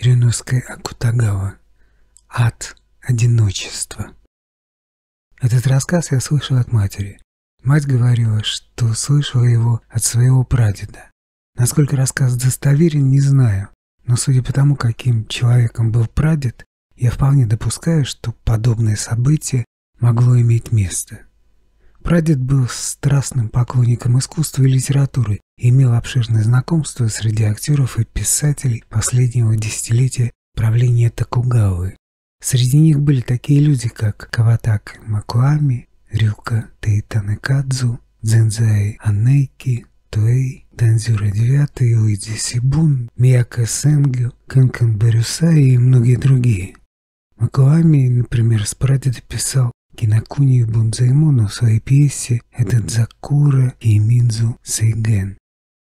Рюнуской Акутагава. Ад одиночества. Этот рассказ я слышал от матери. Мать говорила, что слышала его от своего прадеда. Насколько рассказ достоверен, не знаю, но судя по тому, каким человеком был прадед, я вполне допускаю, что подобное событие могло иметь место. Прадед был страстным поклонником искусства и литературы имел обширное знакомство среди актеров и писателей последнего десятилетия правления Токугавы. Среди них были такие люди, как Каватак Макуами, Рюка Тейтанекадзу, Дзензай Анейки, Туэй, Данзюра Девятый, Уиди Сибун, Мияка Сэнгю, Канкан Барюса и многие другие. Макуами, например, с прадеда писал Кинакуни Бунзаймону в своей пьесе «Это Дзакура и Минзу Сейген».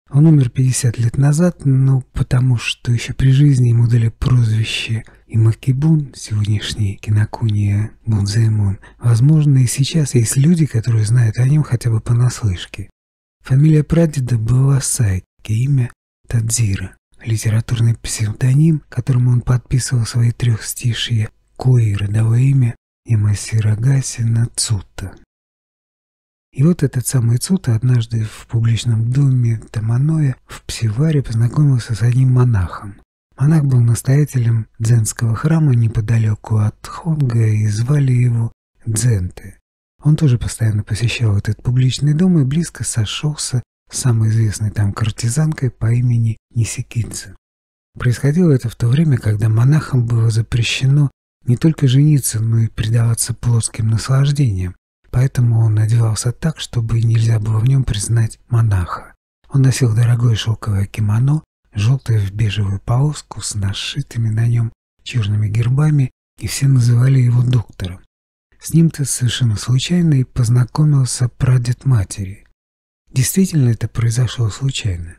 Он умер 50 лет назад, но потому что еще при жизни ему дали прозвище Имакибун, сегодняшний Кинакуния Бунзаймон. Возможно, и сейчас есть люди, которые знают о нем хотя бы понаслышке. Фамилия прадеда была Сайки, имя Тадзира. Литературный псевдоним, которому он подписывал свои трехстишие, Кои родовое имя и Масирагаси Нацута. И вот этот самый Цута однажды в публичном доме Таманоя в Псиваре познакомился с одним монахом. Монах был настоятелем дзенского храма неподалеку от Хонга и звали его Дзенте. Он тоже постоянно посещал этот публичный дом и близко сошелся с самой известной там картизанкой по имени Нисикидзе. Происходило это в то время, когда монахам было запрещено не только жениться, но и предаваться плотским наслаждениям, поэтому он одевался так, чтобы нельзя было в нем признать монаха. Он носил дорогое шелковое кимоно, желтое в бежевую полоску с нашитыми на нем черными гербами, и все называли его доктором. С ним-то совершенно случайно и познакомился прадед матери. Действительно, это произошло случайно.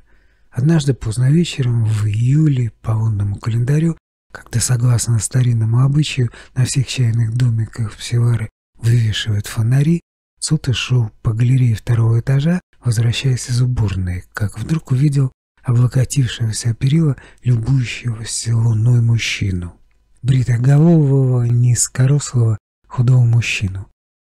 Однажды поздно вечером, в июле, по лунному календарю, когда, согласно старинному обычаю, на всех чайных домиках Всевары вывешивают фонари, Цута шел по галерее второго этажа, возвращаясь из уборной, как вдруг увидел облокотившегося о перила, любующегося луной мужчину. Бритоголового, низкорослого, худого мужчину.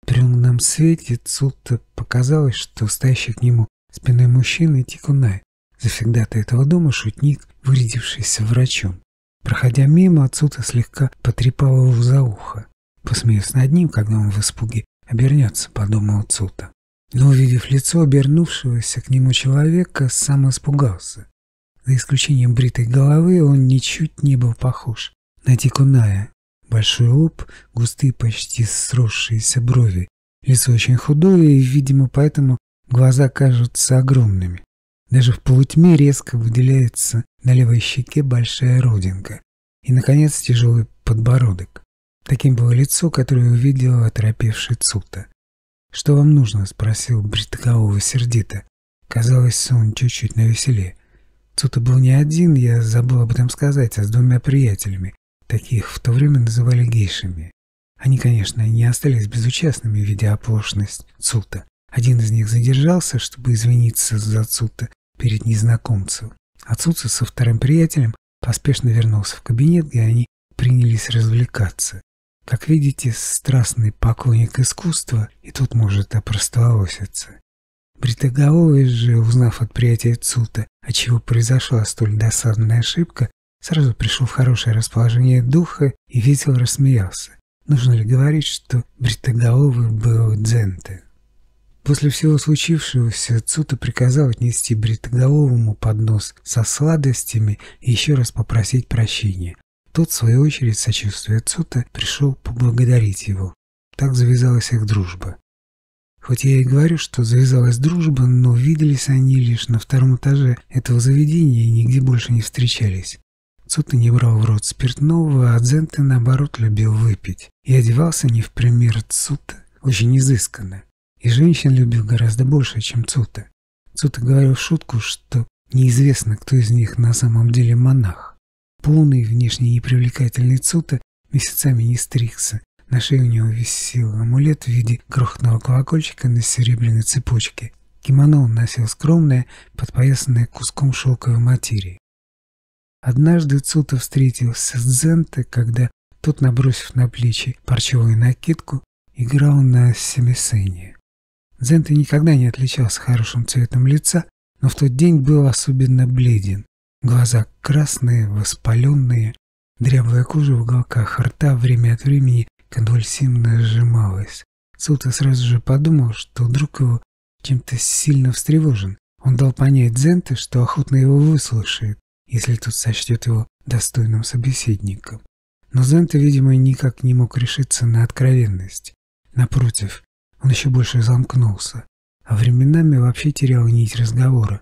При лунном свете Цута показалось, что стоящий к нему спиной мужчины Тикунай, завсегдата этого дома шутник, вырядившийся врачом. Проходя мимо, Ацута слегка потрепал его за ухо. Посмеясь над ним, когда он в испуге обернется, подумал Цута. Но, увидев лицо обернувшегося к нему человека, сам испугался. За исключением бритой головы он ничуть не был похож на Тикуная. Большой лоб, густые почти сросшиеся брови, лицо очень худое и, видимо, поэтому глаза кажутся огромными. Даже в полутьме резко выделяется на левой щеке большая родинка. И, наконец, тяжелый подбородок. Таким было лицо, которое увидела оторопевший Цута. «Что вам нужно?» — спросил Бритоголовый сердито. Казалось, он чуть-чуть навеселее. Цута был не один, я забыл об этом сказать, а с двумя приятелями. Таких в то время называли гейшами. Они, конечно, не остались безучастными, видя оплошность Цута. Один из них задержался, чтобы извиниться за Цута перед незнакомцем. Цута со вторым приятелем поспешно вернулся в кабинет, где они принялись развлекаться. Как видите, страстный поклонник искусства и тут может опростоволоситься. Бритоголовый же, узнав от приятеля Цута, от чего произошла столь досадная ошибка, сразу пришел в хорошее расположение духа и весело рассмеялся. Нужно ли говорить, что Бритоголовый был дзенте? После всего случившегося Цута приказал отнести бритоголовому поднос со сладостями и еще раз попросить прощения. Тот, в свою очередь, сочувствуя Цута, пришел поблагодарить его. Так завязалась их дружба. Хоть я и говорю, что завязалась дружба, но виделись они лишь на втором этаже этого заведения и нигде больше не встречались. Цута не брал в рот спиртного, а Дзенте, наоборот, любил выпить. И одевался не в пример Цута, очень изысканно. И женщин любил гораздо больше, чем Цута. Цута говорил в шутку, что неизвестно, кто из них на самом деле монах. Полный, внешне непривлекательный Цута месяцами не стригся. На шее у него висел амулет в виде крохотного колокольчика на серебряной цепочке. Кимоно он носил скромное, подпоясанное куском шелковой материи. Однажды Цута встретился с Дзенте, когда тот, набросив на плечи парчевую накидку, играл на семисене. Дзенте никогда не отличался хорошим цветом лица, но в тот день был особенно бледен. Глаза красные, воспаленные, дряблая кожа в уголках рта время от времени конвульсивно сжималась. Цута сразу же подумал, что друг его чем-то сильно встревожен. Он дал понять Дзенте, что охотно его выслушает, если тот сочтет его достойным собеседником. Но Зента, видимо, никак не мог решиться на откровенность. Напротив, он еще больше замкнулся, а временами вообще терял нить разговора.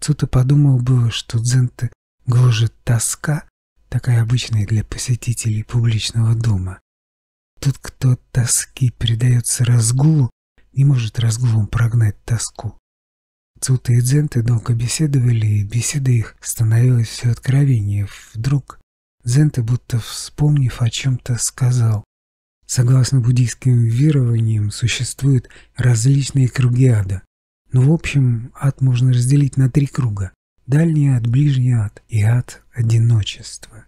Цута подумал было, что Дзенте гложет тоска, такая обычная для посетителей публичного дома. Тот, кто от тоски предается разгулу, не может разгулом прогнать тоску. Цута и Дзенте долго беседовали, и беседа их становилась все откровеннее. Вдруг Дзенте, будто вспомнив о чем-то, сказал. Согласно буддийским верованиям, существуют различные круги ада. Но в общем, ад можно разделить на три круга. Дальний ад, ближний ад и ад одиночества.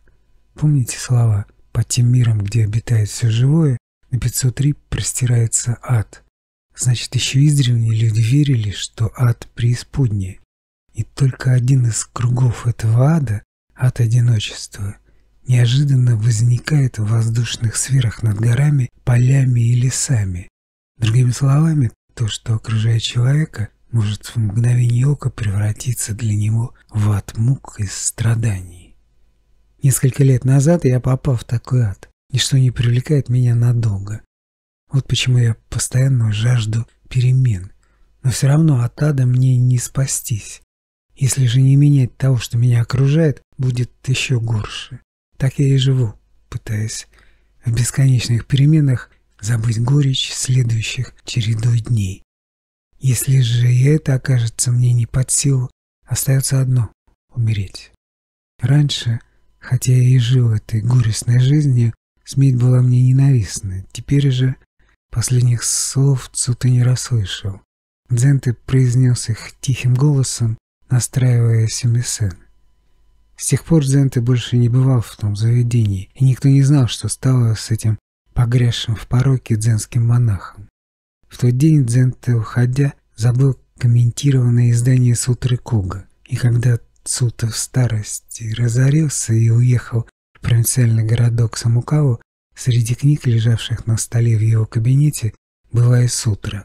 Помните слова «Под тем миром, где обитает все живое, на 503 простирается ад». Значит, еще издревле люди верили, что ад преисподнее. И только один из кругов этого ада, ад одиночества, неожиданно возникает в воздушных сферах над горами, полями и лесами. Другими словами, то, что окружает человека, может в мгновение ока превратиться для него в ад мук и страданий. Несколько лет назад я попал в такой ад. Ничто не привлекает меня надолго. Вот почему я постоянно жажду перемен. Но все равно от ада мне не спастись. Если же не менять того, что меня окружает, будет еще горше. Так я и живу, пытаясь в бесконечных переменах забыть горечь следующих чередой дней. Если же и это окажется мне не под силу, остается одно — умереть. Раньше, хотя я и жил этой горестной жизнью, смерть была мне ненавистна. Теперь же последних слов Цута не расслышал. Дзенте произнес их тихим голосом, настраивая семисен. С тех пор Дзенте больше не бывал в том заведении, и никто не знал, что стало с этим погрязшим в пороке дзенским монахом. В тот день Дзенте, уходя, забыл комментированное издание Сутры Куга, и когда Цута в старости разорился и уехал в провинциальный городок Самукаву, среди книг, лежавших на столе в его кабинете, была и Сутра.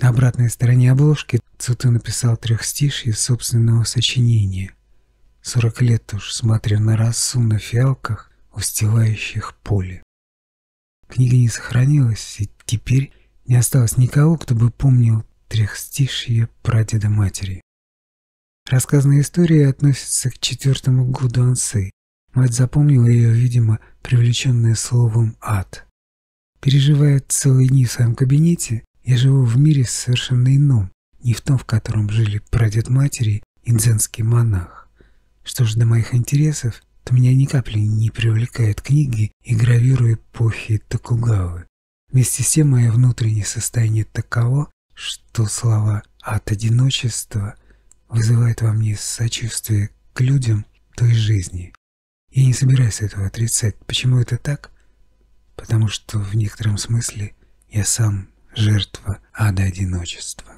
На обратной стороне обложки Цута написал трехстишье собственного сочинения – Сорок лет уж смотря на росу на фиалках, устилающих поле. Книга не сохранилась, и теперь не осталось никого, кто бы помнил трехстишье прадеда матери. Рассказанная история относится к четвертому году Ансы. Мать запомнила ее, видимо, привлеченная словом «ад». Переживая целые дни в своем кабинете, я живу в мире совершенно ином, не в том, в котором жили прадед матери и дзенский монах. Что же до моих интересов, то меня ни капли не привлекают книги и гравюры эпохи Токугавы. Вместе с тем мое внутреннее состояние таково, что слова «от одиночества» вызывают во мне сочувствие к людям той жизни. Я не собираюсь этого отрицать. Почему это так? Потому что в некотором смысле я сам жертва ада одиночества.